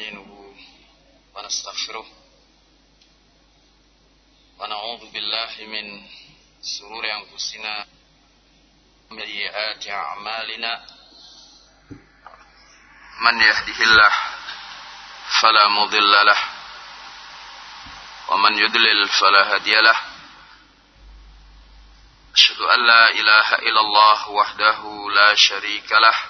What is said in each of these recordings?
ونستعينه ونستغفره ونعوذ بالله من سرور أنفسنا وسيئات أعمالنا من يهده الله فلا مضل له ومن يدلل فلا هادي له أشهد أن لا إله إلا الله وحده لا شريك له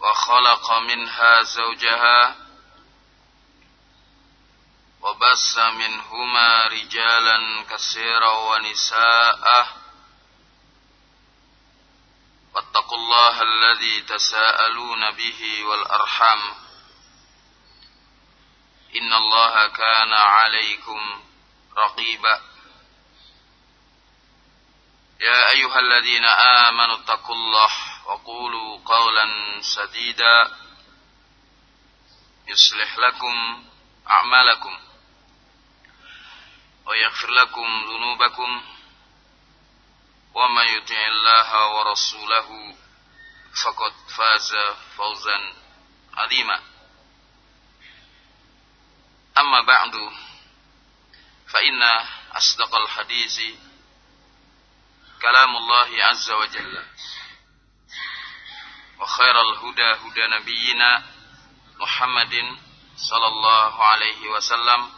وخلق منها زوجها وبس منهما رجالا كثيرا ونساء. واتقوا الله الذي تساءلون به والأرحام. إن الله كان عليكم رقيبا. يا أيها الذين آمنوا اتقوا الله وقولوا قولا سديدا. يصلح لكم أعمالكم ويغفر لكم ذنوبكم. ومن يطع الله ورسوله فقد فاز فوزا عظيما. أما بعد فإن أصدق الحديث كلام الله عز وجل. وخير الهدى هدى نبينا محمد صلى الله عليه وسلم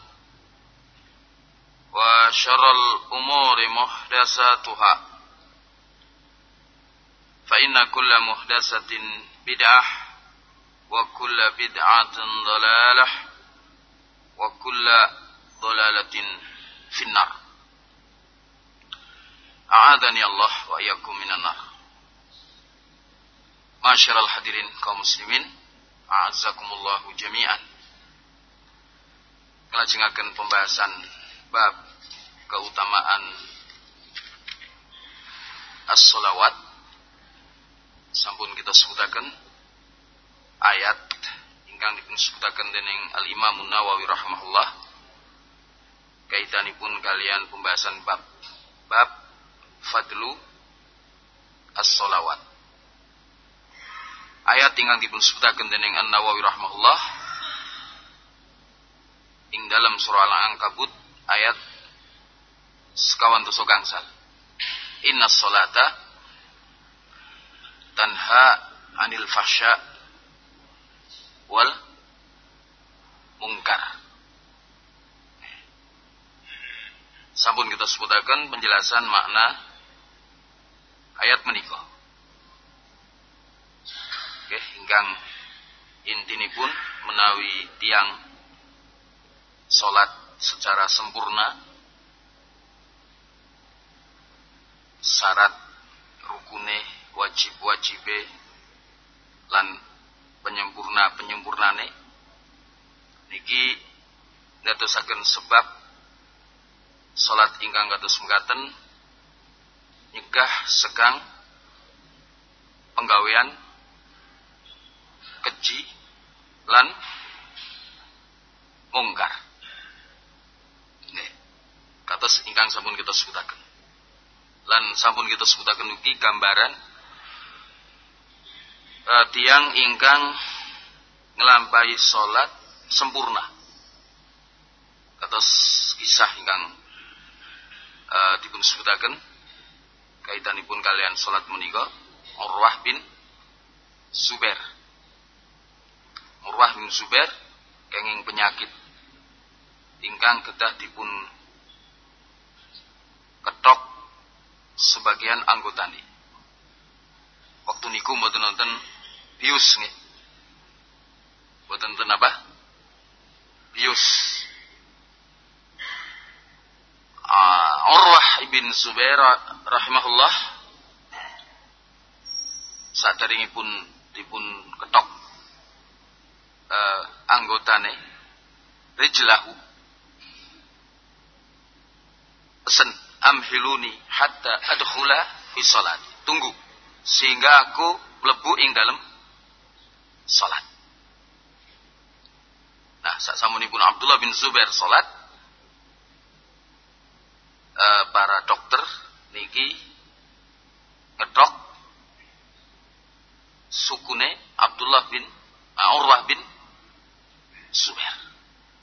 وشر الأمور محدثاتها. فإن كل محدثة بدعة وكل بدعة ضلالة وكل ضلالة في النار. أعاذني الله وإياكم من النار. Masyarul hadirin kaum muslimin A'azakumullahu jami'an. Ngelajengakan pembahasan Bab keutamaan As-salawat Sampun kita sebutakan Ayat Ingkang dipun sebutakan dening Al-Imam Nawawi rahimahullah. Kaitanipun kalian pembahasan bab Bab Fadlu As-salawat ayat ingkang dipun sebutaken dening An-Nawawi rahimahullah ing dalam surah Al-Ankabut ayat sekawan dosa gangsal. Inna salata tanha anil fahsya wal mungkar. Sampun kita sebutakan penjelasan makna ayat menikah. Oke, hinggang intini pun menawi tiang solat secara sempurna syarat rukune wajib wajibe lan penyempurna penyempurnane. Niki dadosaken sebab salat ingkang kados mekaten nyegah sekang penggawean keji lan mungkar. Nih, kados ingkang sampun kita sebutaken. Lan sampun kita sebutaken ugi gambaran uh, tiang ingkang ngelampahi salat sempurna. Kados kisah ingkang uh, dipun sebutaken kaitanipun kalian salat menika Urwah bin Zubair Urwah bin Zubair kenging penyakit ingkang kedah dipun ketok sebagian anggotani. Waktu niku mboten nonton bius nih. Mboten nonton apa? Bius. Uh, Urwah ibn Zubair rahimahullah saat pun dipun ketok uh, putrane rijlahu. Pesen amhiluni hatta adkhula fi salat tunggu sehingga aku mlebu ing dalam salat. Nah saat samunipun Abdullah bin Zubair salat uh, para dokter niki ngedok sukune Abdullah bin uh, Urwah bin Zubair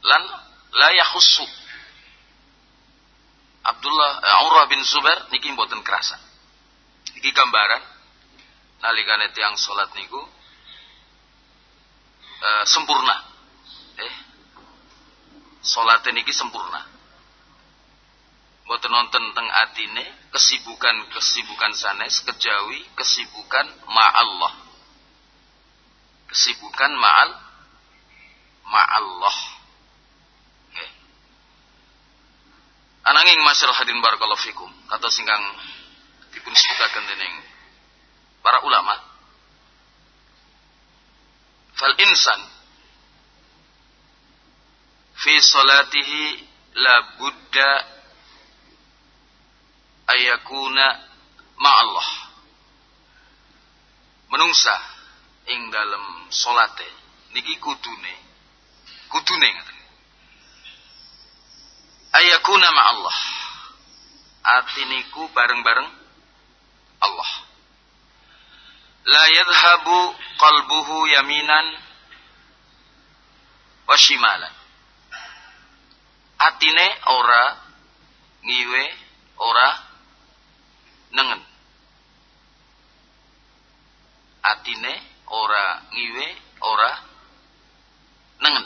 lan yakhussu Abdullah uh, Urwah bin Zubair niki mboten kerasa iki gambaran nalikane tiang salat niku uh, sempurna eh salat niki sempurna Mboten nonton teng atine kesibukan-kesibukan sanes kejawi kesibukan ma'allah. Kesibukan ma'al ma'allah. Nggih. Ananging masyarakat hadirin barakallahu fikum, kata singkang dipun sebutaken dening para ulama. Fal insan fi salatihi la budda ayakuna ma'allah menungsa ing dalam salate niki kudune kudune ngaten ayakuna ma'allah. Arti niku bareng-bareng Allah. La yadhhabu qalbuhu yaminan wa shimalan. Atine ora ngiwe ora nengen. Atine ora ngiwe ora nengen.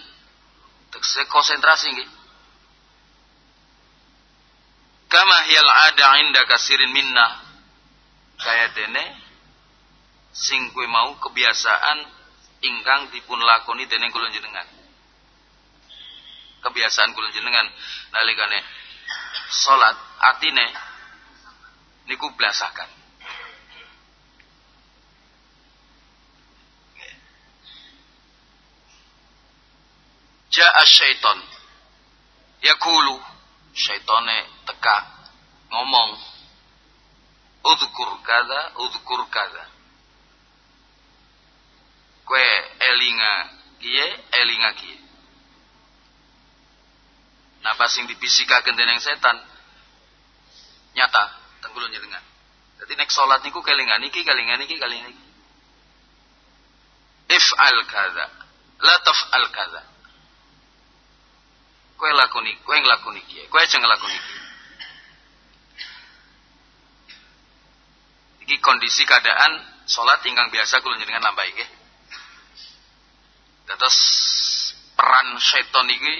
Tekse konsentrasi nggih kama hiyal ada inda kasirin minna. Kaya dene sing kue mau kebiasaan ingkang dipun lakoni dening kula jenengan kebiasaan kula jenengan nalikane salat atine niku blasakan. Ja'a syaiton yakulu syaitone teka ngomong udhkur kada udhkur kada kue elinga kiye elinga kiye napa sing dibisikaken dening setan nyata tengkulun jenengan. Jadi nek salat niku kelingan iki kelingan iki kelingan iki. If'al kadza, la taf'al kadza. Kowe lakoni, kowe nglakoni iki, kowe aja nglakoni iki. Iki kondisi keadaan salat ingkang biasa kula jenengan nambahi nggih. Dados peran setan iki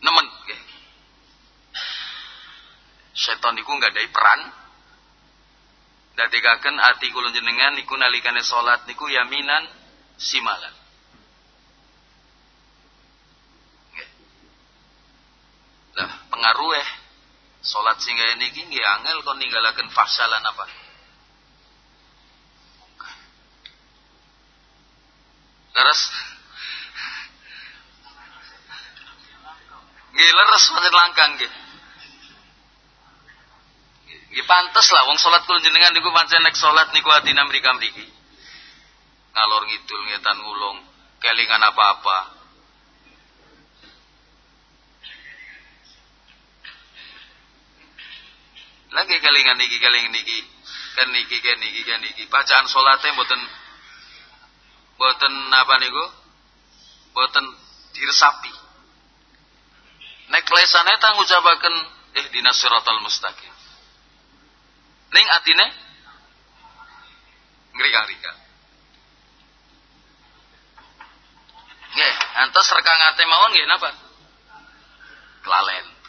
nemen nggih setan nggak ada peran dadekaken ati kula jenengan niku nalikane salat niku yaminan simalan lah pengaruh eh. Salat sing kaya niki nggih angel kon ninggalaken fahsalan apa? Leres. Nggih leres pancen langkang nggih. Nggih pantes lah wong salat kula jenengan niku pancen nek salat niku adina mrika mriki. Ngalor ngidul ngetan ngulung, kelingan apa-apa. Lagi kelingan niki kelingan niki kan niki kan niki kan niki. Bacaan salate mboten mboten apa niku? Mboten diresapi. Nek lesane tang ngucapaken eh dinas siratal mustaqim. Ning atine ngrika-ngrika. Nggih, antos rekangate mawon nggih napa? Kelalen.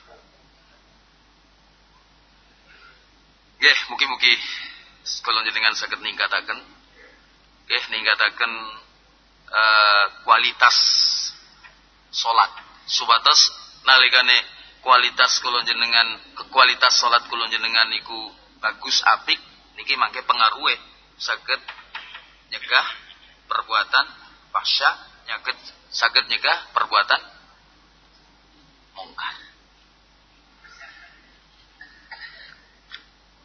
Nggih, mugi-mugi kula jenengan saged ningkataken nggih ningkataken uh, kualitas salat. Subatos nalikane kualitas kula jenengan kualitas salat kula jenengan niku bagus apik niki mangke pengaruhe saged nyegah perbuatan fahsya nyaket sakit nyegah perbuatan mungkar.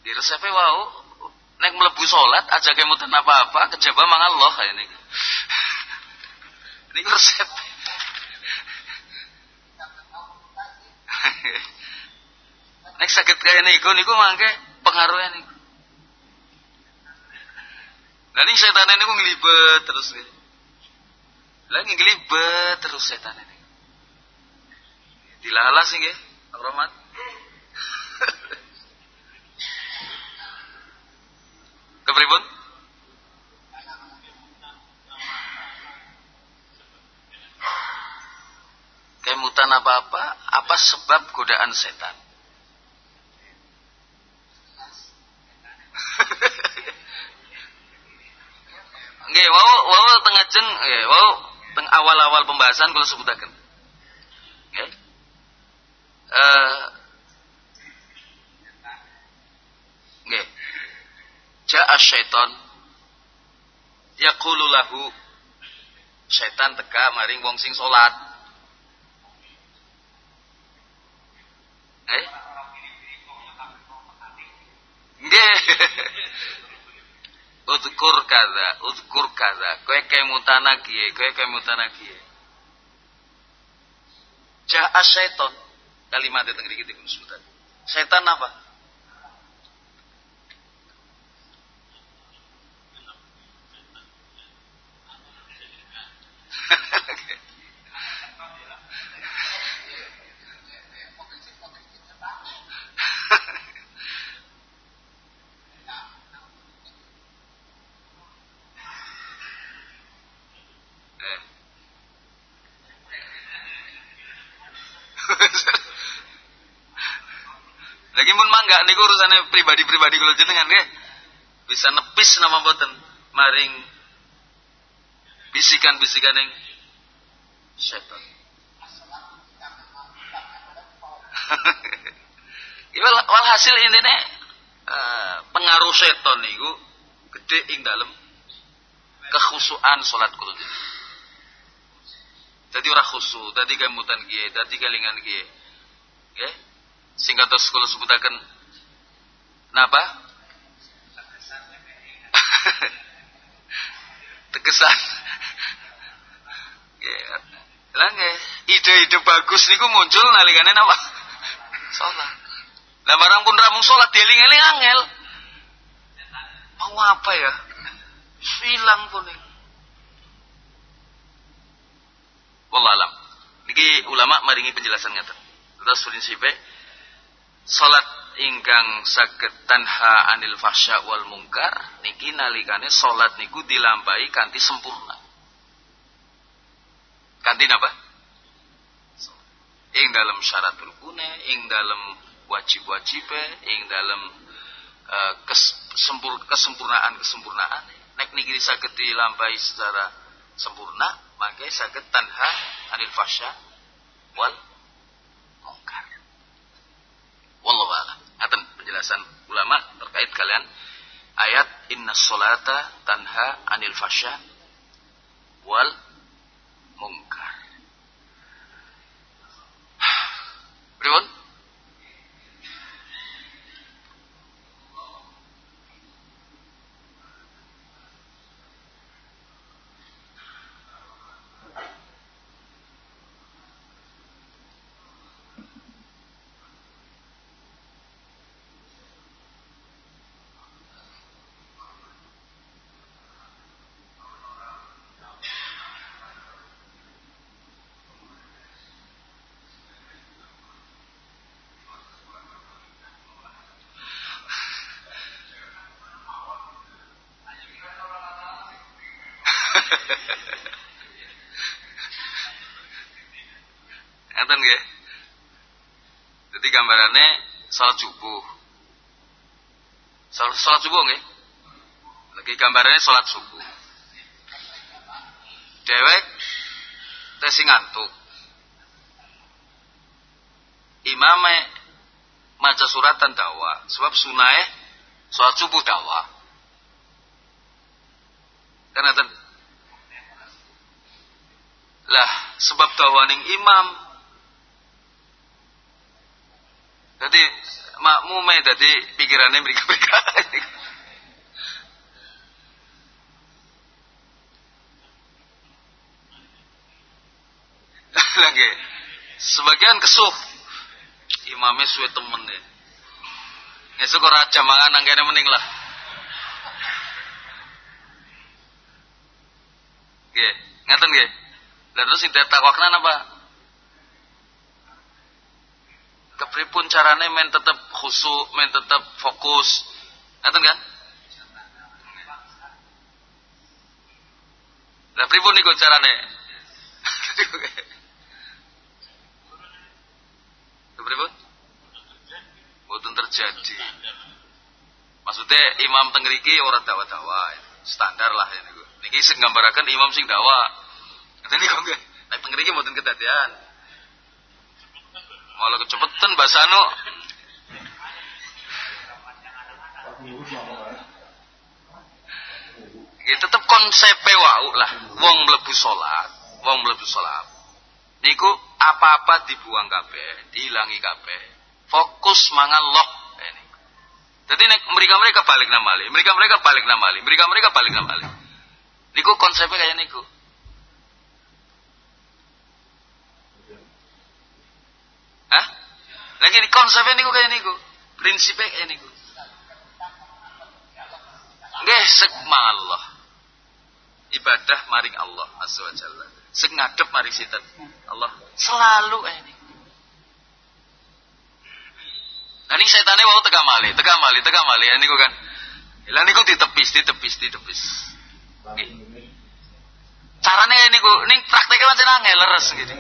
Di resepnya wow, nek melebu sholat aja kemutan apa-apa kejaba mang Allah ini. ini resep. nek sakit kayak niku niku mangke pengaruhnya niku. Nanti setan ini ngelibet terus nih. Lagi ngelibet terus setan ini. Dilalas nggih, Pak Romat. Kepripun? Kemutan apa-apa, apa sebab godaan setan? Nggih, wau wau tengah jeng, nggih, wau teng awal-awal pembahasan kalau sebutaken. Nggih. Eh Nggih. Ja'a syaiton yaqulu lahu setan teka maring wong sing salat. Eh? Nggih. Udkur kaza, udkur kaza. Kowe kemutana kiye, kowe kemutana kiye. Ja'a syaiton. Kalimat kita sebutan. Setan apa? Eh. Lagi mun mangga niku urusane pribadi-pribadi kula jenengan nggih. Bisa nepis nama boten maring bisikan-bisikan yang setan. Ya, wal, walhasil intine uh, pengaruh setan niku gede ing dalam kekhusuan salat kula jenengan. Jadi ora khusu, tadi kemutan kiye, tadi kelingan kiye. Nggih. Singkat terus kula sebutaken napa? Tegesan. Lah nggih, ide-ide bagus niku muncul nalikane napa? Salat. Lah barang pun ramung salat dieling-eling angel. Mau apa ya? Hilang pun nih. Wallahualam. Niki ulama maringi penjelasan ngeten. Terus prinsipe salat ingkang saged tanha anil fahsya wal mungkar niki nalikane salat niku dilampahi kanthi sempurna. Kanthi napa? Ing dalam syarat rukune, ing dalam wajib-wajib, ing dalam uh, kesempur, kesempurnaan kesempurnaan. Nek niki saged dilampahi secara sempurna, maka saged tanha anil fasya wal mungkar. Wallahu a'lam. Penjelasan ulama terkait kalian ayat inna solata tanha anil fasya wal mungkar. Pripun? Ngeten nggih. Jadi gambarannya salat subuh. Salat, salat subuh nggih. Lagi gambarannya salat subuh. Dewek tesi ngantuk. Imame maca suratan dawa, sebab sunae salat subuh dawa. Kan ngeten. Lah, sebab dawaning imam. Jadi makmume dadi pikirannya mereka-mereka. Lagi sebagian kesuh imamnya suwe temen ya. Ngesuk ora jamangan nangkene mending lah. Nggih, ngaten nggih. Lah terus sing takwakna apa? Kepripun carane men tetep khusuk, men tetep fokus. Ngaten kan? Lah pripun niku carane? Pripun? Mboten terjadi. Maksudnya imam tengriki orang dawa-dawa standar lah ya niku. Niki sing gambaraken imam sing dawa. Ngeten niku nggih. Nek tengriki mboten kedadian. Malah kecepetan basano. Ya tetep konsep wau lah. Wong mlebu salat, wong mlebu salat. Niku apa-apa dibuang kabeh, dihilangi kabeh. Fokus mangallah. Ini. Jadi mereka-mereka balik nama ali, mereka-mereka balik nama ali, mereka-mereka balik nama ali. Niku konsepnya kayak niku. Hah? Lagi di konsepnya niku kayak niku. Prinsipnya kayak niku. Nggih, sekma Allah. Ibadah maring Allah Azza wa ngadep maring sinten? Allah. Selalu niku. Nah ini setannya mau tega mali, tega mali, tega mali. Ini kan. Lah niku ditepis, ditepis, ditepis. Nggih. Carane niku, ning prakteknya macam angel leres gitu.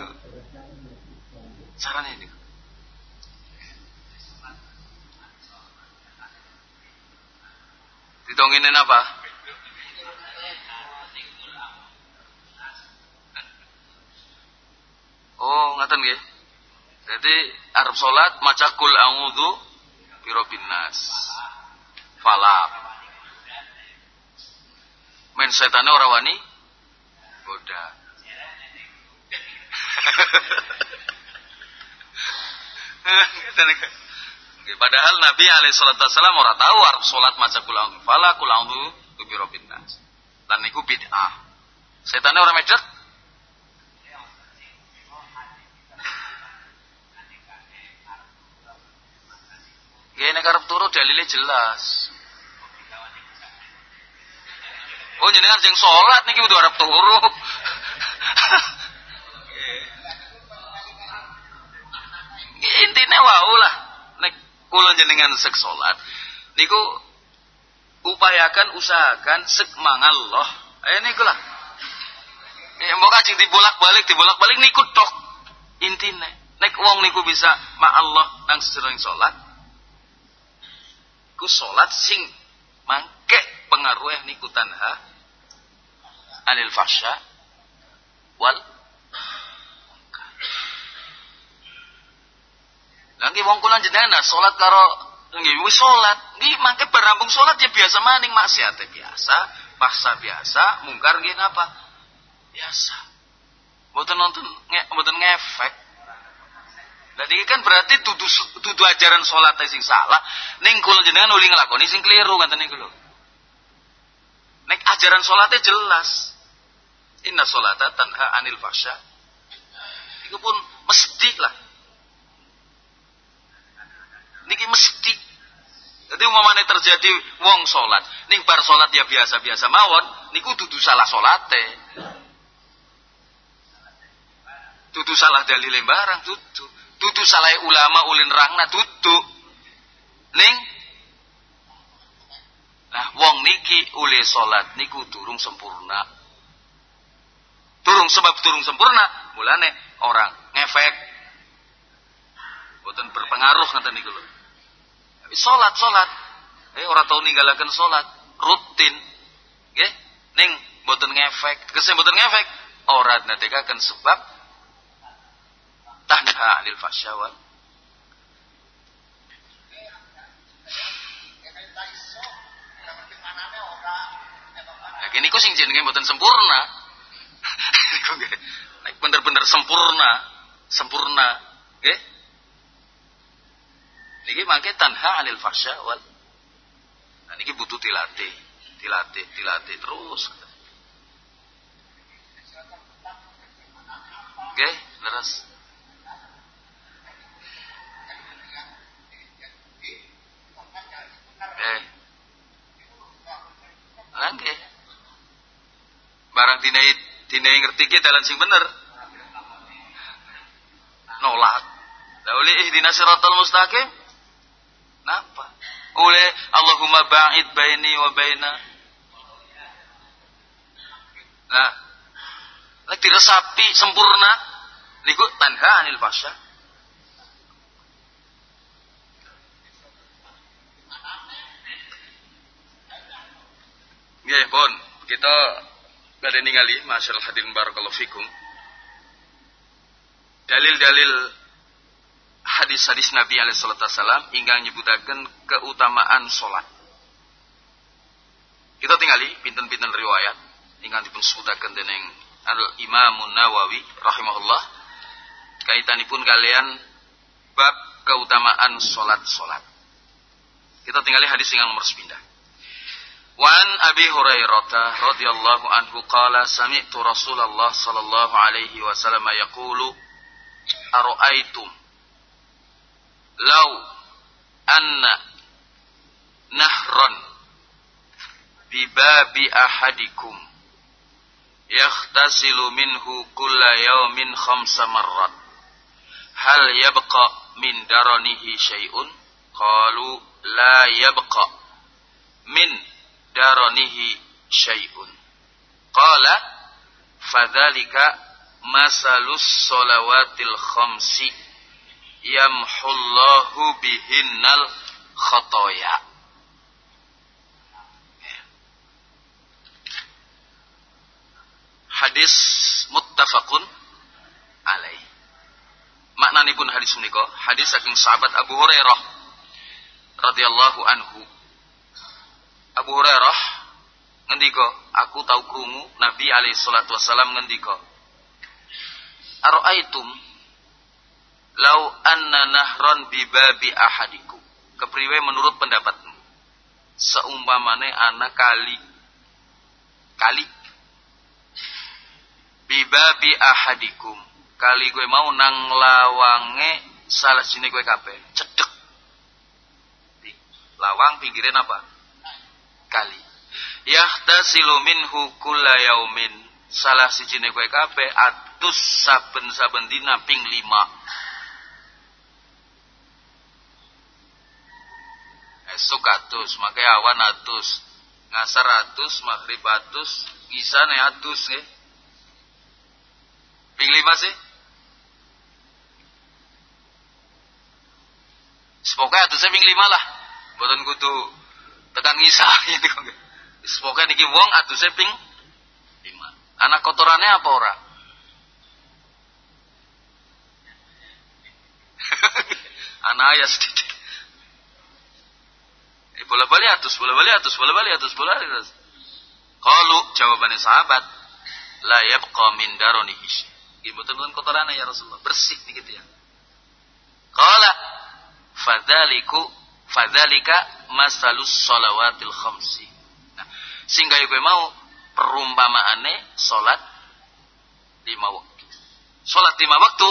Carane niku. Ditonginin apa? Oh, ngaten nggih. Jadi Arab salat maca kul a'udzu birabbil nas. Falak. Men setane ora wani goda. Padahal Nabi alaihi salatu wasallam ora tahu arep salat maca kul a'udzu falak kul a'udzu birabbil nas. Lan niku bid'ah. Setane ora medhek Ya nek arep turu dalile jelas. Oh jenengan sing salat niki udah arep turu. Intine wau lah nek kula jenengan sek salat niku upayakan usahakan sek mangallah. Eh niku lah. Ya mbok kajing dibolak-balik dibolak-balik niku tok intine. Nek wong niku bisa ma Allah nang sering salat ku salat sing mangke pengaruh niku tanha anil fasya wal lagi wong kula jenengan salat karo nggih wis salat nggih mangke berampung salat ya biasa maning maksiat biasa paksa biasa mungkar nggih napa biasa mboten nonton mboten ngefek jadi kan berarti tuduh tuduh ajaran sholat sing salah. Ning kula jenengan uli nglakoni sing keliru kan niku lho. Nek ajaran sholatnya jelas. Inna sholata tanha anil fasya. Itu pun mesti lah. Niki mesti. Jadi umpamane terjadi wong sholat, ning bar sholat ya biasa-biasa mawon, niku dudu salah sholate. Dudu salah dalil barang, dudu. Dudu salah ulama ulin rangna dudu. Ning? Nah wong niki ule salat niku durung sempurna. Durung sebab durung sempurna mulane orang ngefek. Boten berpengaruh nanti niku lho salat salat eh ora tau ninggalaken salat rutin. Nggih. Ning boten ngefek. Kese boten ngefek. Ora nadekaken sebab tanha anil fahsya wal Nah, ini ku sing jenenge mboten sempurna. Nek sempurna, sempurna, nggih. Niki mangke tanha anil fahsya wal Nah niki butuh dilatih, dilatih, dilatih terus. Oke, terus. Eh. Langke. Barang dinai dinai ngerti ke dalan sing bener. Nolak. Lauli ihdina siratal mustaqim. Napa? Oleh Allahumma ba'id baini wa baina. Nah, lagi diresapi sempurna niku tanha anil fasya. Nggih, pun kita badhe ningali masyaallah hadirin barakallahu fikum. Dalil-dalil hadis-hadis Nabi alaihi wasallam ingkang nyebutaken keutamaan salat. Kita tingali pinten-pinten riwayat ingkang dipun sebutaken dening Al Imam Nawawi rahimahullah kaitanipun kalian bab keutamaan salat-salat. Kita tinggali hadis yang nomor 9. Wan Abi Hurairah radhiyallahu anhu qala sami'tu Rasulullah sallallahu alaihi wasallam yaqulu ara'aitum لو أن نهرا بباب أحدكم يختسل منه كل يوم خمس مرات هل يبقى من درنه شيء؟ قالوا لا يبقى من درنه شيء. قال فذلك مثل الصلوات الخمس yamhullahu bihinnal khotoya hadis muttafaqun alaih. Maknanipun hadis menika hadis saking sahabat Abu Hurairah radhiyallahu anhu. Abu Hurairah ngendika aku tahu krungu Nabi alaihi salatu wasallam ngendika Ara'aitum lau anna nahron bibabi ahadiku kepriwe menurut pendapatmu. Seumpamane anak kali. Kali. Bibabi ahadikum. Kali gue mau nang lawange salah sini gue kabeh. Cedek. Lawang pinggirin apa? Kali. Yahtasilu minhu kulla yaumin. Salah siji gue kabeh atus saben-saben dina ping lima esok atus makanya awan atus ngasar atus maghrib atus isan atus nggih. Ping lima sih? Sepokoknya atusnya ping lima lah. Buatan kudu tekan ngisah gitu Sepokoknya niki wong atusnya ping lima. Anak kotorannya apa ora? Anak ayah sedikit bola balik atus, bola balik atus, bola balik atus, bola balik atus. Kalau jawabannya sahabat, la yabqa min daronihi Gimana dengan kotorannya ya Rasulullah? Bersih nih gitu ya. Qala fadzaliku fadzalika masalus salawatil khamsi. Nah, sehingga gue mau perumpamaane salat lima waktu. Salat lima waktu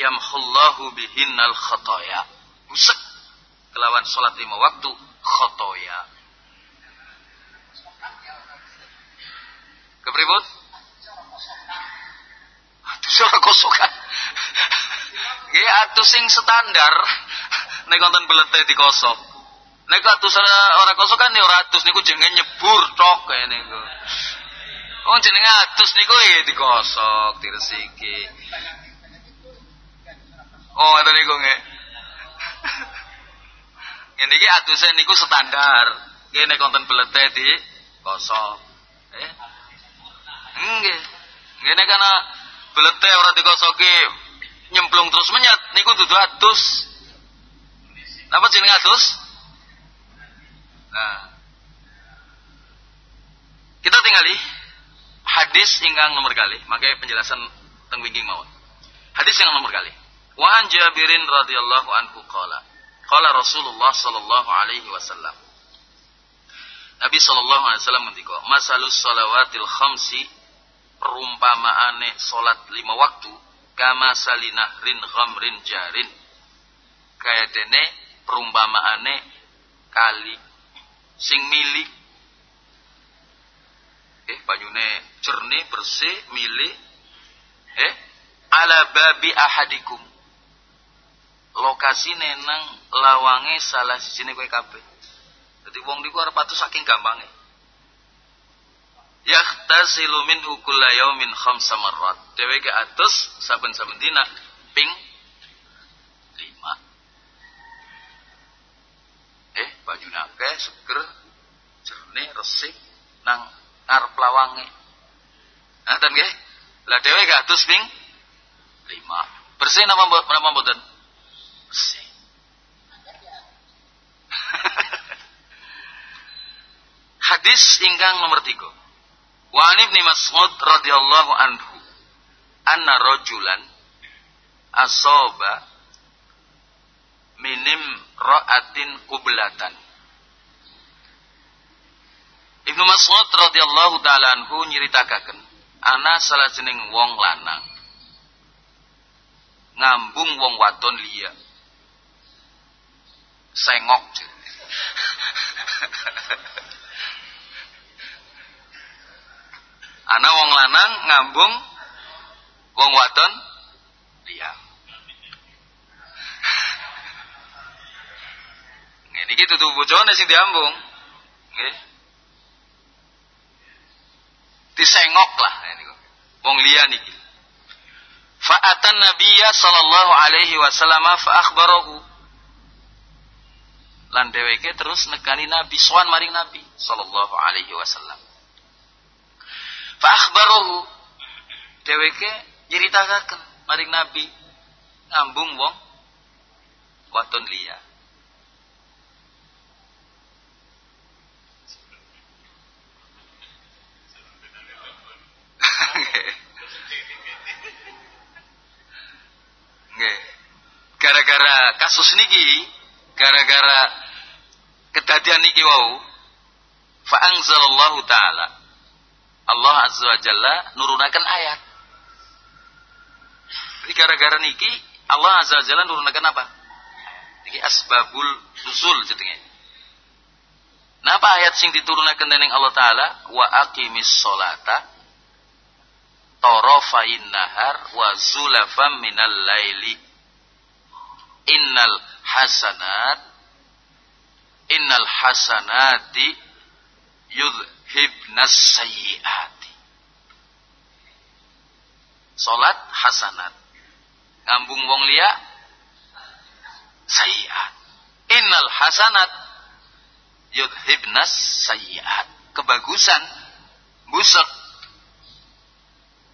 yamhullahu bihinnal khataya. Busek kelawan salat lima waktu khotoya. Kepribut? Atus ora kosokan. Nggih atus sing standar nek konten belete dikosok. Nek atus ora kosokan ya ora atus niku jenenge nyebur tok kaya niku. Oh jenenge atus niku ya dikosok, diresiki. Oh, ada niku nggih. Ini ki atusnya niku standar. Gini konten belete di kosong. Eh? Nggih. Ngene karena belete ora dikosoki nyemplung terus menyat niku dudu atus. Napa jeneng atus? Nah. Kita tinggali hadis ingkang nomor kali, makanya penjelasan teng wingking mawon. Hadis yang nomor kali. Wa an Jabirin radhiyallahu anhu qala. Qala Rasulullah sallallahu alaihi wasallam. Nabi sallallahu alaihi wasallam ngendika, "Masalus salawatil khamsi perumpamaane salat lima waktu kama salinahrin ghamrin jarin." Kaya dene perumpamaane kali sing milik eh banyune jernih bersih milik eh ala babi ahadikum lokasi nenang lawange salah sini kowe kabeh. Dadi wong niku arep atuh saking gampange. Yahtasilu minhu kulla yaumin khamsa marrat. Dheweke atus saben-saben dina ping lima. Eh bajune akeh seger jernih resik nang ngarep lawange. Nah dan nggih? Lah gak atus ping lima. Bersih napa napa mboten hadis ingkang nomor tiga. Wa an ibni mas'ud radhiyallahu anhu anna rajulan asoba minim ra'atin kublatan Ibnu Mas'ud radhiyallahu taala anhu nyritakaken ana salah jeneng wong lanang ngambung wong wadon liya sengok ana wong lanang ngambung wong wadon liya Niki tutu bojone sing diambung. Nggih. Disengok lah niku. Wong liya niki. Fa'atan Nabiya sallallahu alaihi wasallam fa akhbarahu. Lan dheweke terus nekani Nabi sowan maring Nabi sallallahu alaihi wasallam. Fa akhbarahu dheweke nyeritakaken maring Nabi ngambung wong waton liya. Gara-gara kasus niki, gara-gara kedadian niki wau, fa anzalallahu taala. Allah azza wa jalla nurunakan ayat. Jadi gara-gara niki Allah azza wa jalla nurunakan apa? Niki asbabul nuzul jenenge. Napa ayat sing diturunakan dening Allah taala wa aqimis sholata tarafain nahar wa zulafam minal laili innal hasanat innal hasanati yudhibnas sayyiati. Salat hasanat. Ngambung wong liya sayyiat. Innal hasanat yudhibnas sayyiat. Kebagusan busuk.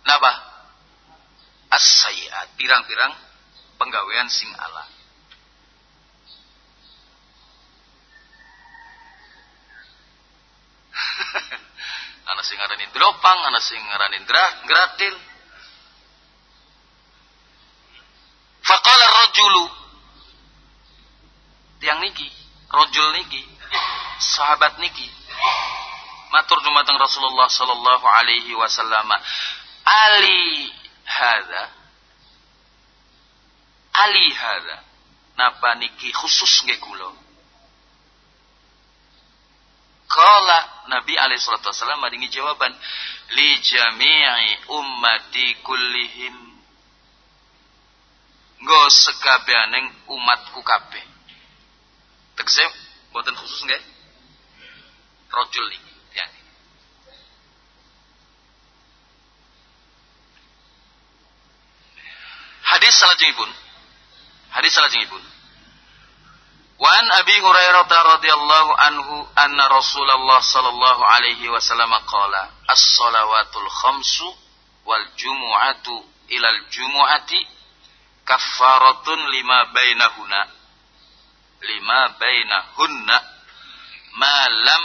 Napa? As-sayyiat. Pirang-pirang penggawean sing ala ana sing ngarani dropang ana sing ngarani gratil faqala rajulu. Tiang niki rajul niki sahabat niki. Matur dumateng Rasulullah sallallahu alaihi wasallam. Ali hadza. Ali hadza. Napa niki khusus nggih kula Kala Nabi alaihi salatu wasallam maringi jawaban li jami'i ummati kullihim nggo sekabehaneng umatku kabeh. Tegese mboten khusus nggih? Rajul niki yani. Hadis salajengipun hadis salajengipun Wa an Abi Hurairah radhiyallahu anhu anna Rasulullah sallallahu alaihi wasallam qala as-salawatul khamsu wal jumu'atu ilal jumu'ati kaffaratun lima bainahuna lima bainahunna ma lam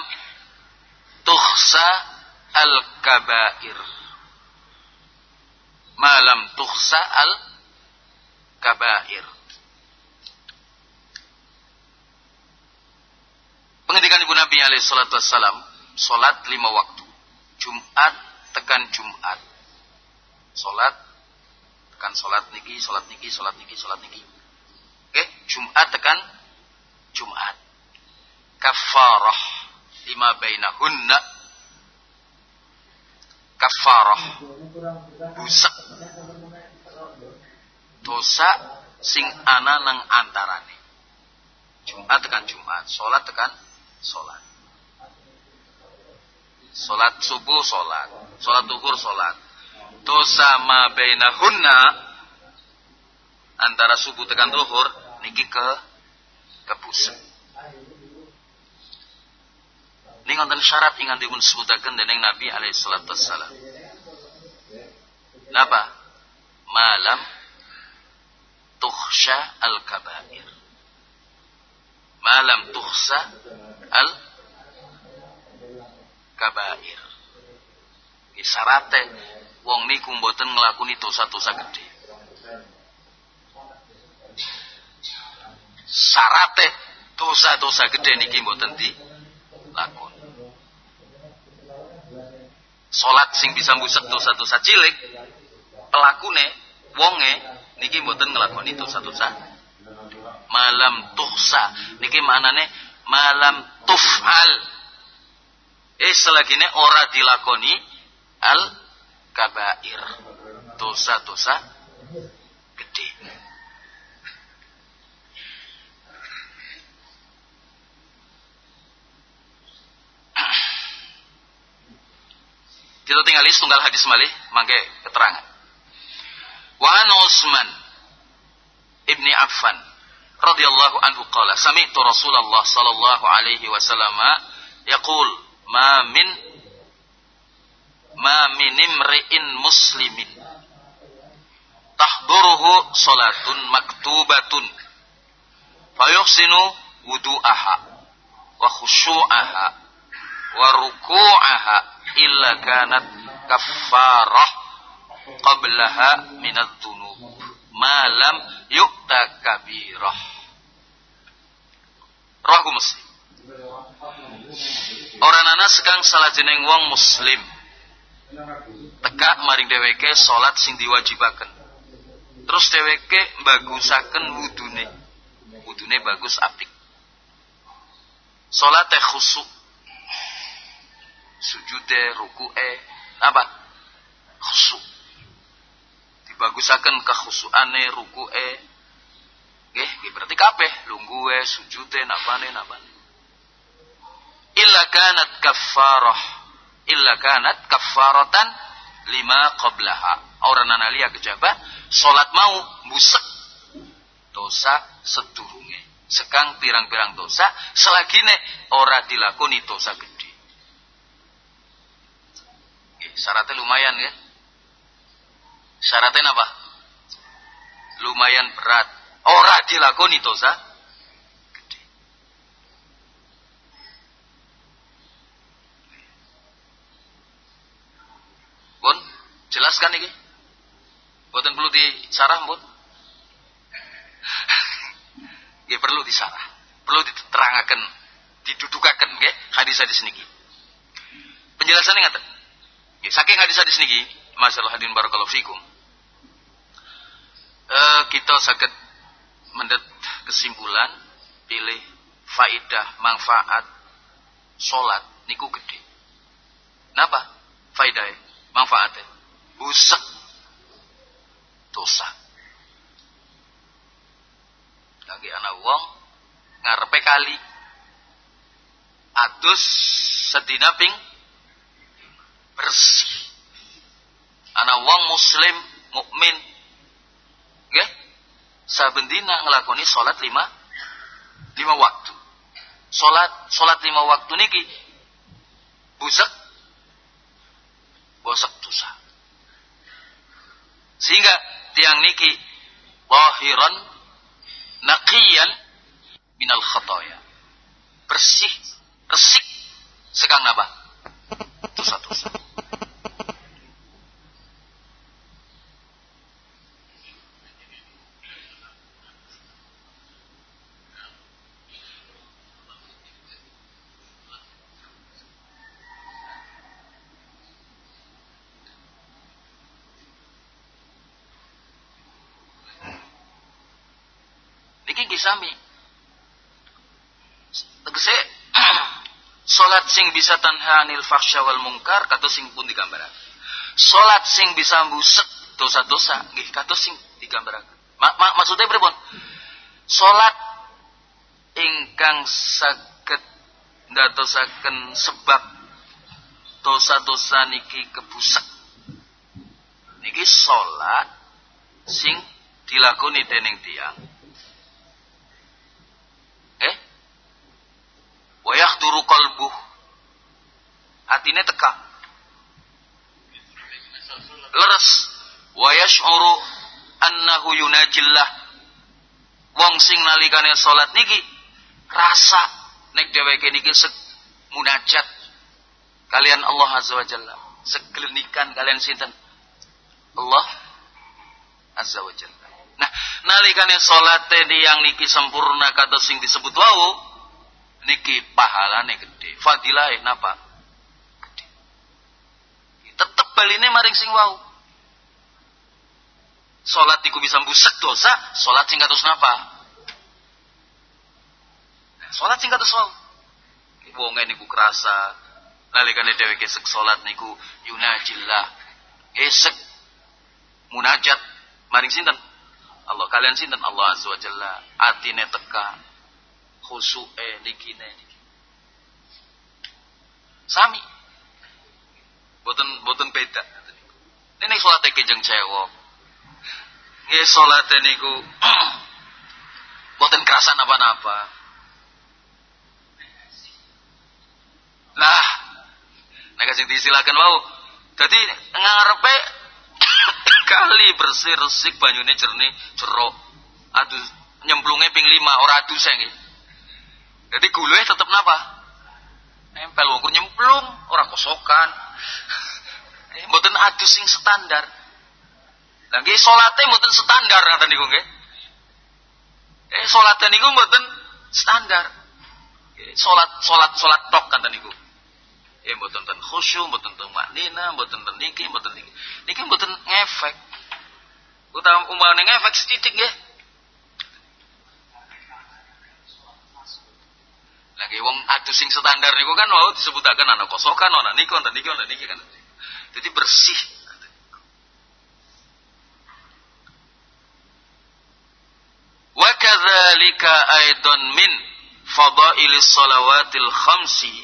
tukhsa al kabair ma lam tukhsa al kabair. Pengendikan Ibu Nabi alaihi salatu wassalam, salat lima waktu. Jumat tekan Jumat. Salat tekan salat niki, salat niki, salat niki, salat niki. Oke, Jumat tekan Jumat. Kafarah lima bainahunna kafarah busak dosa sing ana nang antarane Jumat tekan Jumat salat tekan salat salat subuh salat salat duhur salat dosa ma bainahunna antara subuh tekan duhur niki ke kebusak ini ngonten syarat ingat dipun sebutaken dening Nabi alaihi salatu wassalam. Napa? Malam tuhsya al-kabair. Malam tuhsa al-kabair. Isarate wong niku mboten nglakoni dosa-dosa gede. Sarate dosa-dosa gede niki mboten dilakoni. Salat sing bisa mbusak dosa-dosa cilik, pelakune wonge niki mboten nglakoni dosa-dosa. Malam tuhsa niki manane malam tuf'al. Eh selagine ora dilakoni al kabair. Dosa-dosa gede. Kita tinggal tunggal hadis malih mangke keterangan. Wa an Utsman ibni Affan radhiyallahu anhu qala sami'tu Rasulullah sallallahu alaihi wasallam yaqul ma min ma min imri'in muslimin. Tahduruhu salatun maktubatun. Fayuhsinu wudu'aha wa khusyu'aha wa ruku'aha illa kanat kaffarah qablaha minad dunub malam yukta kabirah Rahu muslim. Orang anak sekang salah jeneng wong muslim. Tekak maring dheweke salat sing diwajibaken. Terus dheweke bagusaken wudune. Wudune bagus apik. Salat teh khusuk sujude ruku'e apa? Khusuk dibagusaken kekhusuane ruku'e nggih nggih berarti kabeh. Lungguhe sujude napane napane illa kanat kaffarah illa kanat kaffaratan lima qablaha orang analia kejaba salat mau busek. Dosa sedurunge. Sekang pirang-pirang dosa selagine ora dilakoni dosa gede. Syaratnya lumayan ya. Syaratnya apa? Lumayan berat. Ora dilakoni dosa gede. Pun jelaskan ini. Buatan perlu disarah, pun. Ya perlu disarah. Perlu diterangkan, didudukakan, ya, hadis-hadis niki. Penjelasannya ngatain. Ya, saking hadis-hadis niki, masalah hadin barakallahu fikum. Uh, kita sakit mendet kesimpulan pilih faidah manfaat sholat niku gede. Napa? Faidah manfaatnya busak dosa. Lagi anak wong ngarepe kali adus sedina ping bersih. Anak wong muslim mukmin, saben dina nglakoni salat lima lima waktu. Salat salat lima waktu niki busek bosek dosa. Sehingga tiang niki lahiran naqiyan minal khataya. Bersih, resik sekang napa? Dosa-dosa. Sami. Tegese salat sing bisa tanha anil fahsya wal mungkar kados sing pun digambaraken. Salat sing bisa mbusek dosa-dosa nggih kados sing digambaraken. Ma ma maksudnya pripun? Salat ingkang saged ndadosaken sebab dosa-dosa niki kebusek. Niki salat sing dilakoni dening tiang. Eh? Yahduru qalbuh. Atine teka. Leres. Wa yash'uru annahu yunajillah. Wong sing nalikane salat niki rasa nek dheweke niki sek munajat kalian Allah Azza wa Jalla. Segelenikan kalian sinten? Allah Azza wa Jalla. Nah, nalikane salate yang niki sempurna kata sing disebut wau niki pahalane gede. Fadilah napa? Tetep baline maring sing wau. Salat iku bisa mbusek dosa, salat sing kados napa? Salat sing kados wau. Wong niku kerasa nalikane dheweke sek salat niku yunajillah. Esek munajat maring sinten? Allah kalian sinten Allah azza wa jalla atine teka khusuke nikine niki sami. Boten boten beda ini salat kejeng cewek nggih salat niku boten kerasan apa-apa. Nah nek sing disilakan wau dadi ngarepe kali bersih resik banyune jernih jeruk. Aduh nyemplungnya ping lima ora adu seng jadi gulai tetep napa? Nempel ukur nyemplung ora kosokan. Eh, mboten adu sing standar. Lagi nggih mboten standar ngoten niku nggih. Eh salate niku mboten standar. Salat salat salat tok kan niku. Ya mboten ten khusyuk mboten ten maknina mboten ten niki mboten niki. Niki mboten ngefek. Utawa umpamane ngefek setitik nggih lagi wong adu sing standar niku kan mau disebutaken ana kosokan ana niku ana niki ana niki kan. Jadi bersih. Wa kadzalika aidan min fadailis salawatil khamsi.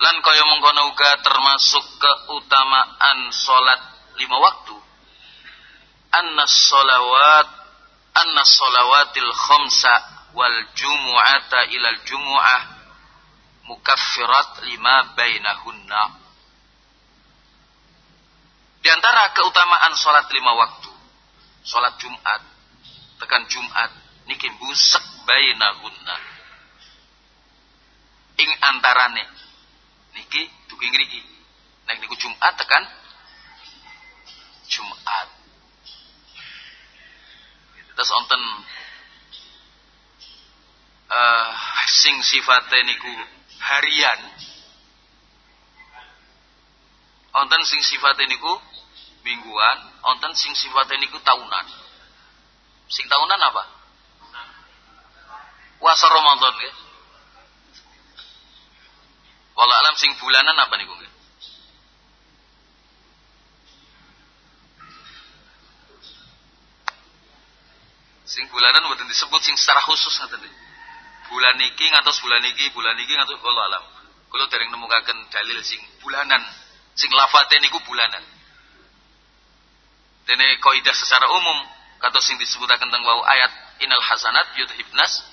Lan kaya mengkono uga termasuk keutamaan salat lima waktu. Anna salawat anna salawatil khamsa wal jumu'ata ilal jumu'ah mukaffirat lima bainahunna. Di antara keutamaan salat lima waktu salat Jumat tekan Jumat niki busek bainahunna. Ing antarane niki dugi ngriki nek niku Jumat tekan Jumat. Terus onten uh, sing sifatnya niku harian onten sing sifatnya niku mingguan onten sing sifatnya niku tahunan sing tahunan apa puasa Ramadan ya Walau alam sing bulanan apa nih gue? Sing bulanan bukan disebut sing secara khusus nanti. Bulan niki ngantos bulan niki, bulan niki ngantos walau alam. Kalau dereng nemukaken dalil sing bulanan, sing lafate niku bulanan. Dene kaidah secara umum kata sing disebutaken tentang wau ayat inal hasanat yudhibnas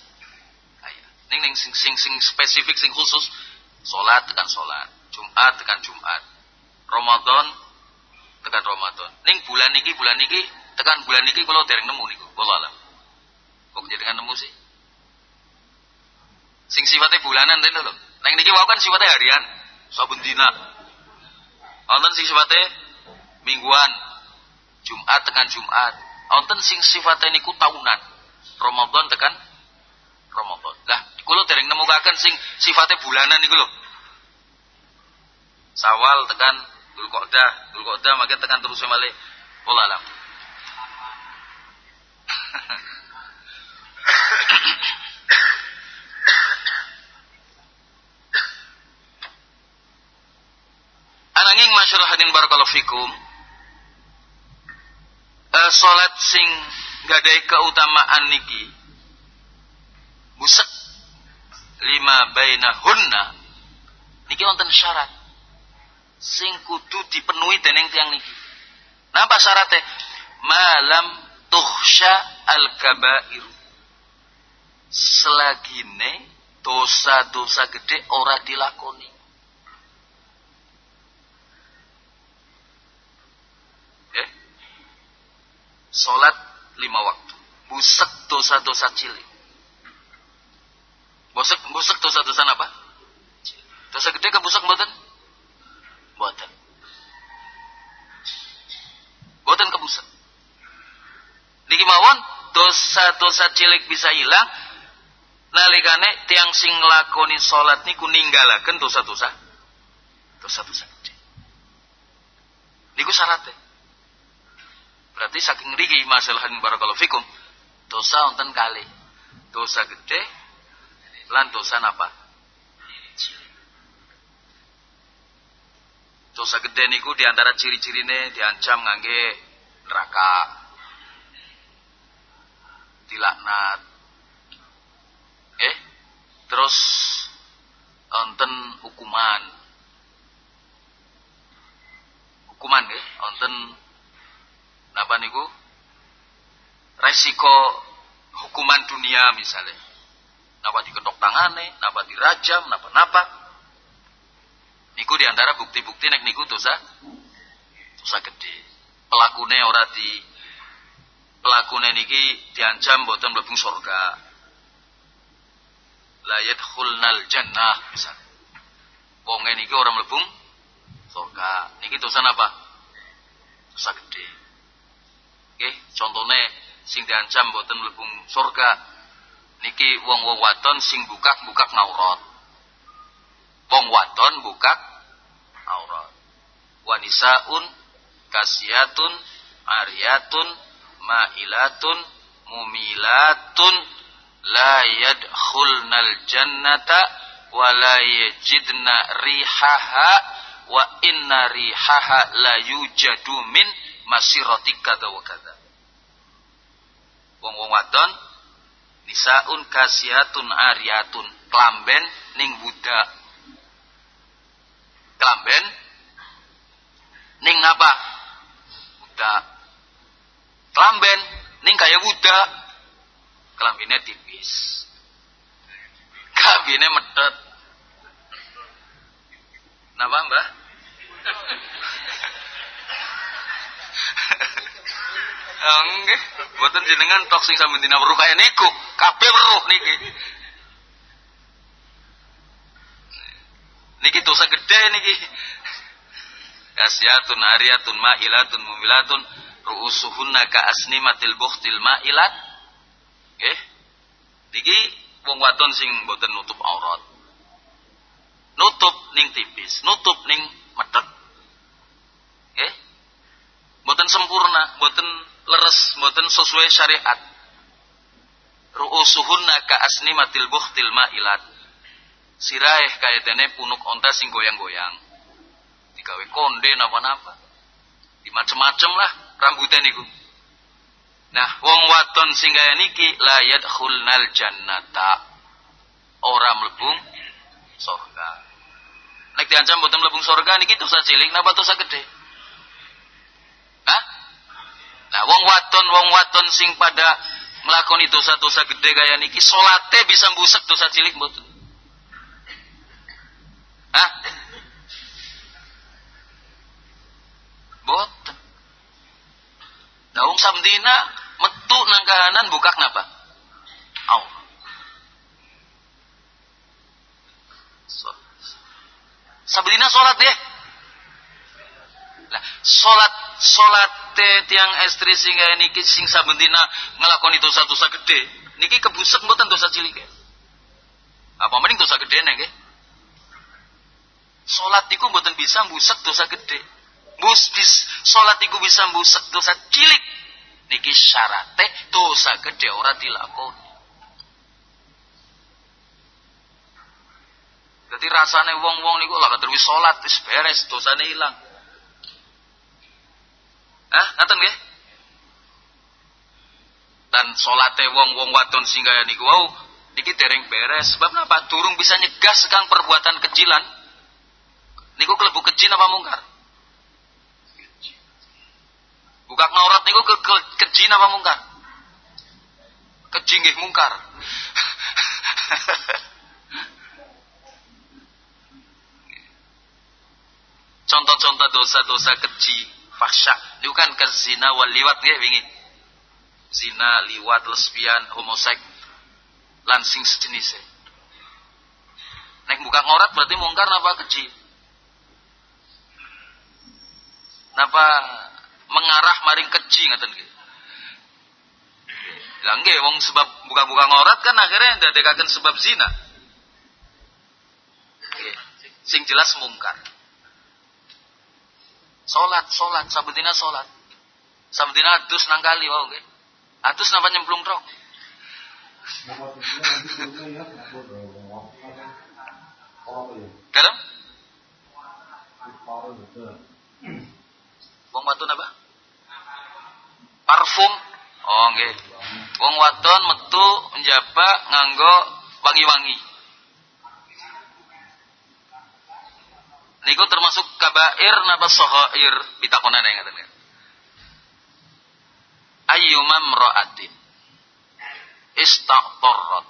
ayat. Ning ning sing sing sing spesifik sing khusus Sholat tekan sholat. Jumat tekan Jumat. Ramadan tekan Ramadan. Ning bulan niki bulan niki tekan bulan niki kalau dereng nemu niku. Kula alam. Kok jadi nemu sih? Sing sifatnya bulanan den lho. Ning niki wau kan sifatnya harian. Saben dina. Wonten sing sifatnya mingguan. Jumat tekan Jumat. Wonten sing sifatnya niku tahunan. Ramadan tekan Ramadan. Lah, kula dereng nemukaken sing sifatnya bulanan niku lho. Sawal tekan Dzulqa'dah, Dzulqa'dah makin tekan terus malih. Wallah alam. Ananging masyarakat hadin barakallahu fikum. Uh, salat sing ada keutamaan niki busek lima hunna niki wonten syarat sing kudu dipenuhi dening tiang niki. Napa syaratnya? Malam tuhsya al kabair. Selagine dosa-dosa gede ora dilakoni. Eh? Salat lima waktu. Busek dosa-dosa cilik. Busek, busek dosa-dosa apa? Dosa gede busek mboten? Mboten. Mboten ke busek. Niki mawon dosa-dosa cilik bisa hilang nalikane tiang sing lakoni salat niku ninggalaken dosa-dosa dosa-dosa gede. Niku syaratnya. Berarti saking rigi masalah barakallahu fikum. Dosa wonten kali. Dosa gede lan dosa napa? Dosa gede niku di antara ciri-cirine diancam ngangge neraka. Dilaknat. Eh? Terus wonten hukuman. Hukuman nggih, wonten napa niku? Resiko hukuman dunia misalnya. Napa diketok tangane napa dirajam napa napa niku di antara bukti-bukti nek niku dosa dosa gede. Pelakune ora di pelakune niki diancam boten mlebu surga. La yadkhulnal jannah misal wong niki ora mlebu surga. Niki dosa napa? Dosa gede Nggih, contone sing diancam mboten mlebu surga niki wong-wong wadon sing bukak-bukak ngaurat. Wong wadon bukak aurat. Wanisaun kasiyatun ariyatun ma'ilatun mumilatun la yadkhulnal jannata wa la yajidna rihaha wa inna rihaha la yujadu min masirati kada wa kada. Wong-wong wadon nisaun kasiatun ariatun klamben ning budak. Klamben ning apa? Budak. Klamben ning kaya budak. Klambine tipis. Kabine metet. Napa, Mbah? Nggih, mboten jenengan tok sing sampun dina weruh kaya niku, kabeh weruh niki. Niki dosa gede niki. Kasyatun hariyatun ma'ilatun mumilatun ru'usuhunna ka asnimatil bukhtil ma'ilat. Nggih. Niki wong wadon sing mboten nutup aurat. Nutup ning tipis, nutup ning medhek. Mboten sempurna, mboten leres mboten sesuai syariat. Ru'usuhunna ka asnimatil bukhtil ma'ilat. Siraeh dene punuk onta sing goyang-goyang. Digawe konde napa-napa. Di macem-macem lah rambutnya niku. Nah wong waton sing kaya niki la yadkhulnal jannata. Ora mlebu surga. Nek diancam mboten mlebu surga niki dosa cilik napa dosa gede? Nah, wong waton wong waton sing pada nglakoni dosa-dosa gede kaya niki salate bisa mbusek dosa cilik mboten. Hah? Boten. Nah, wong samdina metu nang kahanan buka napa? Au. So. Sabdina salat deh lah solat solat teh tiang istri sehingga niki sing sabentina ngelakoni dosa-dosa gede. Niki kebusuk mboten dosa cilik. E? Apa mending dosa gede nggih? Salat iku mboten bisa busuk dosa gede. Bus bis salat iku bisa busuk dosa cilik. Niki syarat teh dosa gede ora dilakoni. Jadi rasanya wong-wong niku lah kader wis salat wis beres dosane hilang. Ah, ngaten nggih? Dan salate wong-wong wadon singgah niku wau niki dereng beres. Sebab napa? Durung bisa nyegah sekang perbuatan kejilan. Niku kelebu keji apa mungkar? Buka ngaurat niku ke, ke keji apa mungkar? Keji nggih mungkar. Contoh-contoh dosa-dosa keji, fahsya. Ini kan ke zina wal liwat nggih wingi. Zina, liwat, lesbian, homosek, lansing sejenisnya. Nek buka ngorat berarti mungkar napa keji? Napa mengarah maring keji ngaten nggih. Lah nggih wong sebab buka-buka ngorat kan akhirnya ndadekaken sebab zina. Sing jelas mungkar. Salat, salat, sabedina salat. Sabedina adus nang kali wae nggih. Adus napa nyemplung trok? Dalam? Wong wadon apa? Parfum. Oh nggih. Wong wadon metu njaba nganggo wangi-wangi. Niku termasuk kabair napa sahair pitakonane ngaten ya. Ayyuma mra'atin istaqtarrat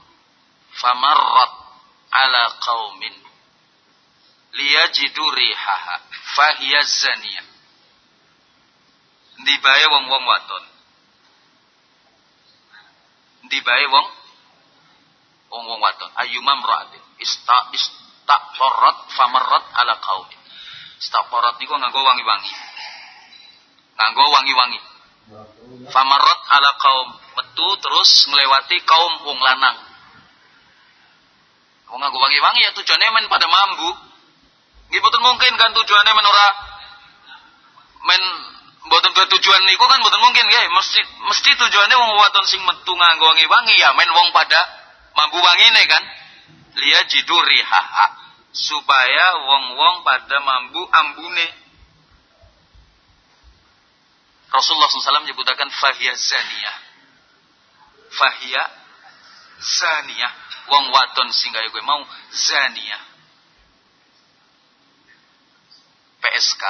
famarrat ala qaumin liyajidu rihaha fahiya zaniyah ndibae wong-wong waton ndibae wong? Wong-wong waton ayyuma mra'atin ista istaqtarrat famarrat ala qaumin istaqtarrat niku nganggo wangi-wangi. Nganggo wangi-wangi. Famarrat ala kaum metu terus melewati kaum wong lanang. Wong nganggo wangi-wangi ya tujuannya men pada mambu. Nggih mboten mungkin kan tujuannya men ora men mboten dua tujuan niku kan mboten mungkin nggih. Mesti mesti tujuannya wong wadon sing metu nganggo wangi-wangi ya men wong pada mambu wangine kan liya jidu rihaha supaya wong-wong pada mambu ambune Rasulullah SAW menyebutkan fahiyah zaniyah. Fahiyah zaniyah. Wong wadon sehingga gue mau zaniyah. PSK.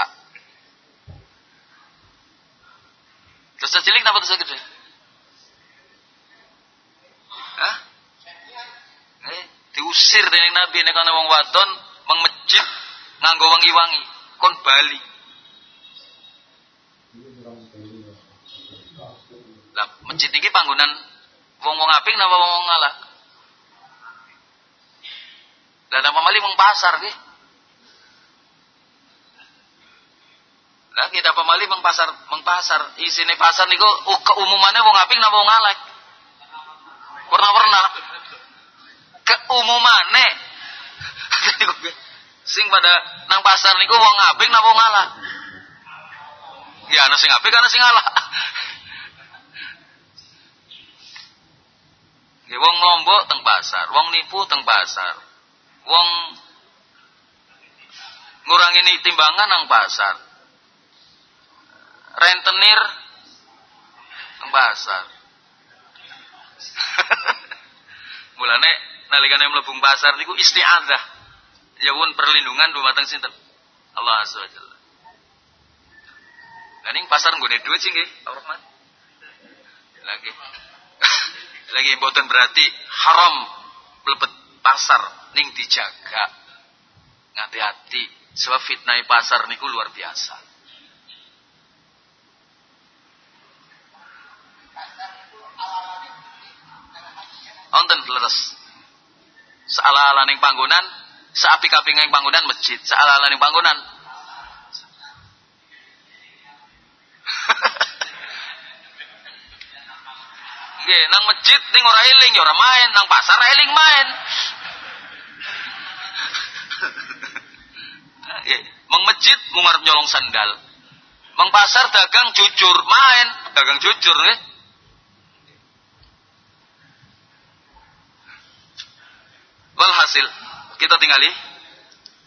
Dosa cilik apa dosa gede? Hah? Eh, diusir dari Nabi nek ana wong wadon mengmejit nganggo wangi-wangi kon bali. Lah masjid iki panggonan wong-wong apik napa wong ngalah? Lah napa malih wong pasar ki? Lah kita pamali meng pasar meng pasar isine pasar niku keumumane wong apik napa wong alek? Warna-warna. Keumumane. sing pada nang pasar niku wong apik napa ngalah? Ya ana sing apik ana sing ngalah. Nggih wong lombok teng pasar, wong nipu teng pasar. Wong ngurangi timbangan nang pasar. Rentenir nang pasar. Mulane nalikane mlebu pasar niku isti'adzah. Nyuwun perlindungan dumateng sinten? Allah Azza wa Jalla. Lah pasar nggone duit sih nggih, Pak Rahman. Lagi. Lagi mboten berarti haram mlebet pasar ning dijaga. Ngati-hati sebab fitnah pasar niku luar biasa. Onten leres. Saala-ala ning panggonan, saapik-apik ning panggonan masjid, saala-ala ning panggonan. Nggih, nang masjid ning ora eling ya ora main, nang pasar eling main. Nggih, meng masjid mung arep nyolong sandal. Meng pasar dagang jujur, main, dagang jujur nggih. Walhasil kita tinggali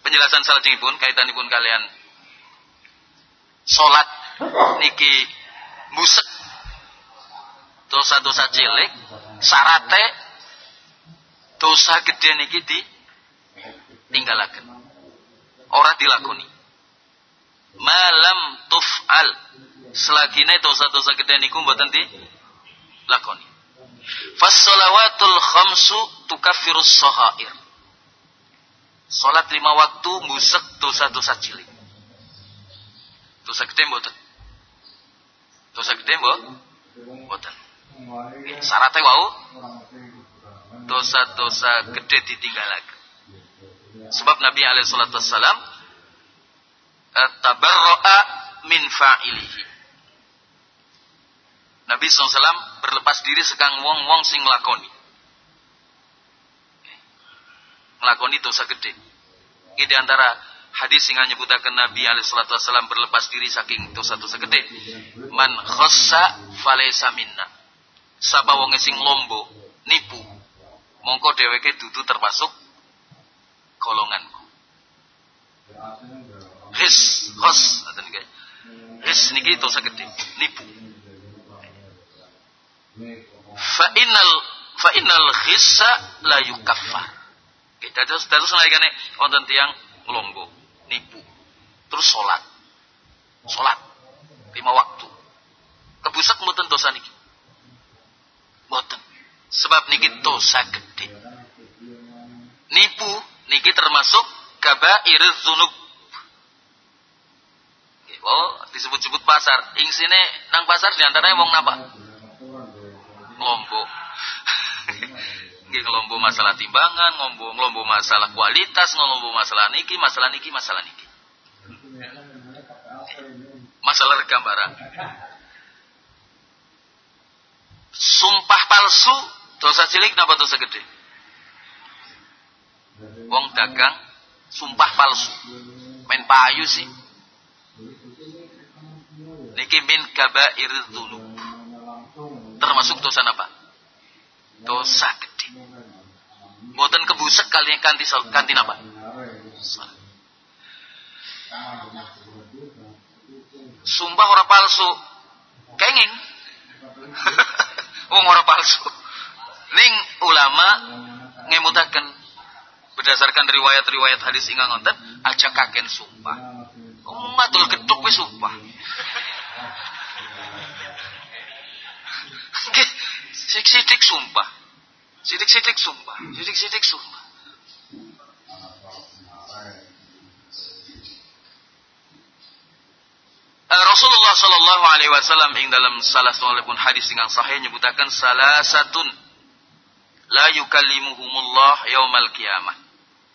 penjelasan salajengipun kaitanipun kalian salat niki musek dosa-dosa cilik sarate dosa gede niki di tinggalaken ora dilakoni. Malam tuf'al selagine dosa-dosa gede niku mboten dilakoni Fassalawatul khamsu tukaffirus sahair. Salat lima waktu musek dosa-dosa cilik. Dosa gede mboten. Dosa gede mboten. Syaratnya wau dosa-dosa gede ditinggalaken. Sebab Nabi alaihi salatu wassalam tabarra'a min fa'ilihi. Nabi SAW berlepas diri sekang wong-wong sing nglakoni. Nglakoni dosa gede. Ini antara hadis sing nyebutaken Nabi alaihi berlepas diri saking dosa-dosa gede. Man khossa falaysa minna. Sapa wong sing lombo, nipu, mongko dheweke dudu termasuk golonganku. His, khos, His niki dosa gede, nipu. Fa innal fa khissa la yukaffar. Kita terus terus naikane wonten tiang lombo, nipu. Terus salat. Salat lima waktu. Kebusak mboten dosa niki. Mboten. Sebab niki dosa gede. Nipu niki termasuk kabair dzunub. Oh, disebut-sebut pasar. Ing sini nang pasar di antaranya wong napa? Ngombo ngombo masalah timbangan ngombo ngombo masalah kualitas ngombo masalah niki masalah niki masalah niki. Masalah gambaran. Sumpah palsu dosa cilik napa dosa gede? Wong dagang sumpah palsu. Main payu sih. Niki min kabair dzunub termasuk dosa apa? Dosa gede. Mboten kebusek kali kanti kanti apa? Sumpah ora palsu. Kenging. Wong ora palsu. Ning ulama ngemutaken berdasarkan riwayat-riwayat hadis ingkang wonten aja kaken sumpah. Umatul geduk wis sumpah. Sidik-sidik sumpah. Sidik-sidik sumpah. Sidik-sidik sumpah. Eh, Rasulullah Shallallahu Alaihi Wasallam ing dalam salah pun hadis dengan sahih menyebutkan salah satun la yukallimuhumullah yaumal qiyamah.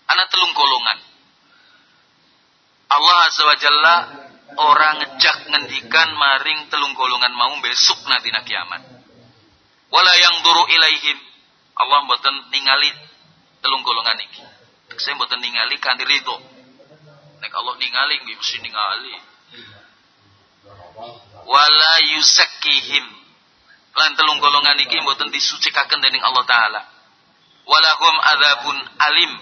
Anak telung golongan. Allah Azza wa Jalla orang ngejak ngendikan maring telung golongan mau besok nanti kiamat wala yang duru ilaihim. Allah mboten ningali telung golongan iki. Saya mboten ningali kanthi ridho. Nek Allah ningali nggih mesti ningali. Wala yuzakkihim. Lan telung golongan iki mboten disucikaken dening Allah taala. Walahum adzabun alim.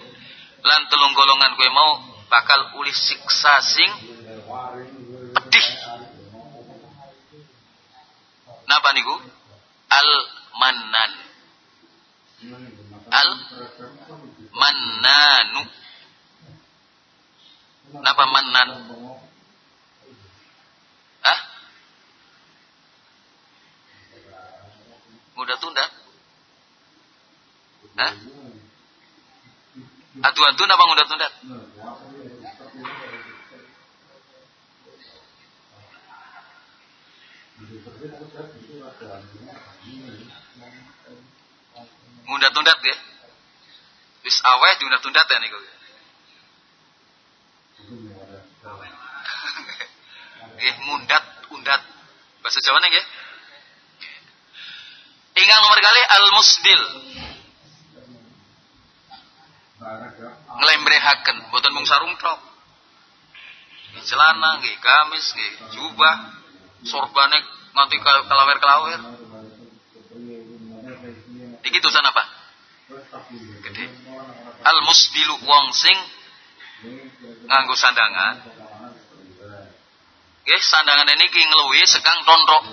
Lan telung golongan kowe mau bakal ulih siksa sing pedih. Napa niku? Al mannan al mannanu Napa mannan? Ah? Mudah tunda? Hah? Atu-atu napa mudah tunda? Mundat-tundat ya. Wis aweh diundat-undat ya niku. Nggih, mundat, undat. Bahasa Jawa nggih. Ingat nomor kali al-musbil. Ngelembrehaken, boten mung sarung tok. Celana nggih, gamis nggih, jubah, sorbane nganti kelawer-kelawer. Iki dosa apa? Gede. Al musbilu wong sing nganggo sandangan. Nggih, sandangan ini ki ngluwi sekang tontok.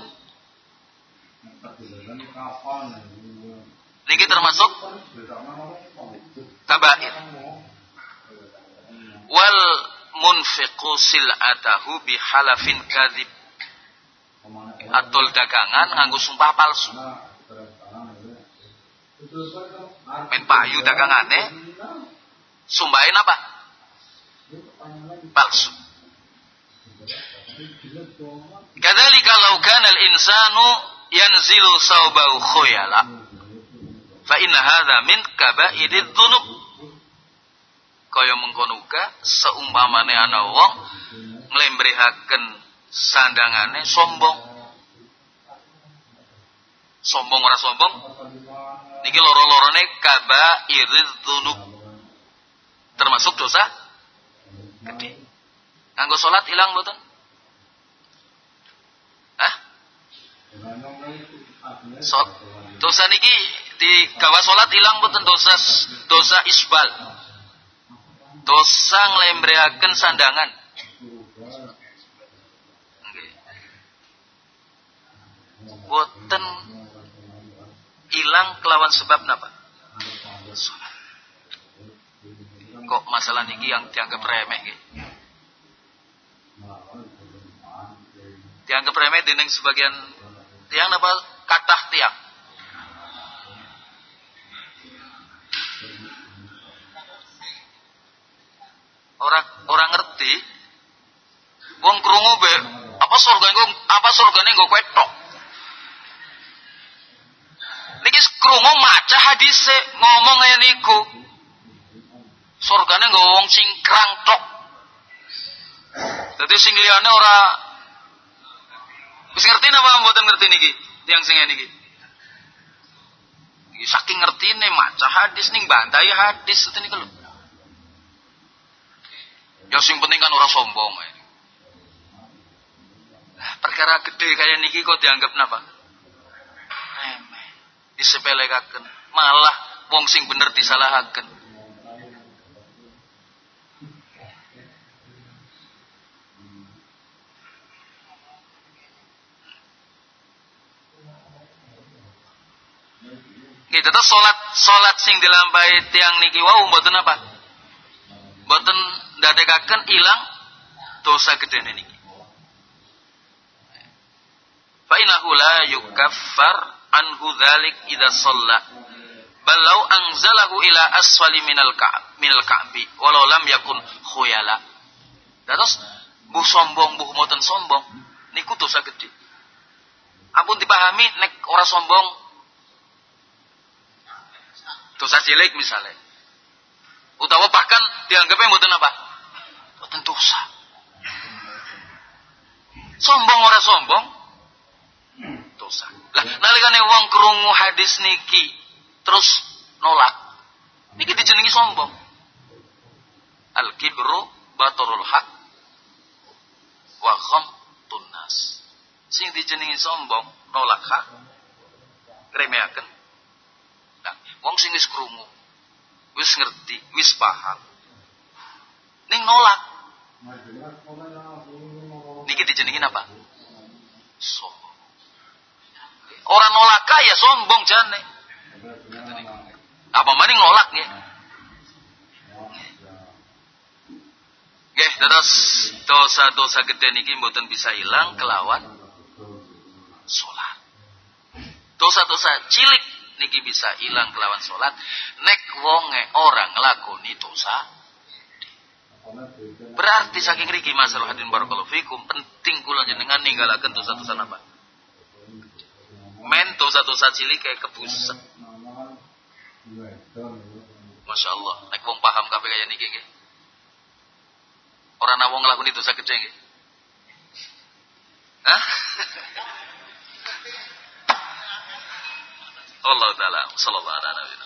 Niki termasuk kabair. Wal munfiqu sil'atahu bihalafin kadzib. Atul dagangan nganggo sumpah palsu. Men payu dagangane sumbahin apa? Palsu. Kadzalika law kana al-insanu yanzilu sawbahu khuyala fa inna hadza min kaba'idid dzunub. Kaya mengkono uga seumpamane ana wong nglembrehaken sandangane sombong. Sombong ora sombong? Niki loro-lorone kaba'idid dzunub. Termasuk dosa gede. Nganggo salat ilang mboten? Hah? So, dosa niki di gawa salat ilang mboten dosa dosa isbal. Dosa nglembreaken sandangan. Boten ilang kelawan sebab napa? Kok masalah niki yang dianggap remeh nggih? dianggap remeh dening sebagian tiang apa katah tiang orang orang ngerti wong krungu be apa surga apa surgane gue kwetok niki krungu maca hadise ngomong aja niku surgane gue wong singkrang tok jadi sing liyane ora Wis ngerti napa mboten ngerti niki? Yang sing niki. Iki saking ngertine maca hadis ning bantai hadis itu niku lho. Ya sing penting kan ora sombong. Perkara gede kayak niki kok dianggap napa? Disepelekaken. Malah wong sing bener disalahaken. Gitu terus salat salat sing dilampahi tiang niki wau mboten apa? Mboten ndadekaken ilang dosa gede niki. Fa innahu la yukaffar anhu dzalik idza shalla. Bal law anzalahu ila asfali minal ka'b minal ka'bi walau lam yakun khuyala. Terus bu sombong bu mboten sombong niku dosa gede. Ampun dipahami nek ora sombong dosa cilik misalnya utawa bahkan dianggapnya mboten apa mboten dosa sombong ora sombong dosa lah nalikane wong krungu hadis niki terus nolak niki dijenengi sombong al kibru baturul haq wa ghamtun nas sing dijenengi sombong nolak hak remeaken Wong sing wis krungu, wis ngerti, wis paham. Ning nolak. Niki dijenengin apa? Sombong. Orang nolak kaya sombong jane. Apa maning nolak ya? Nggih, terus dosa-dosa gede niki mboten bisa hilang kelawan salat. Dosa-dosa cilik niki bisa hilang kelawan sholat nek wonge orang ngelakoni dosa berarti saking riki masalah hadin barakallahu fikum penting kula jenengan ninggalaken dosa-dosa apa men dosa-dosa cilik kayak kebuset. Masya Allah. Nek wong paham kabeh kaya niki nggih. Orang nawong ngelakoni dosa gede nggih. Hah? Allah taala. Sallallahu alaihi wasallam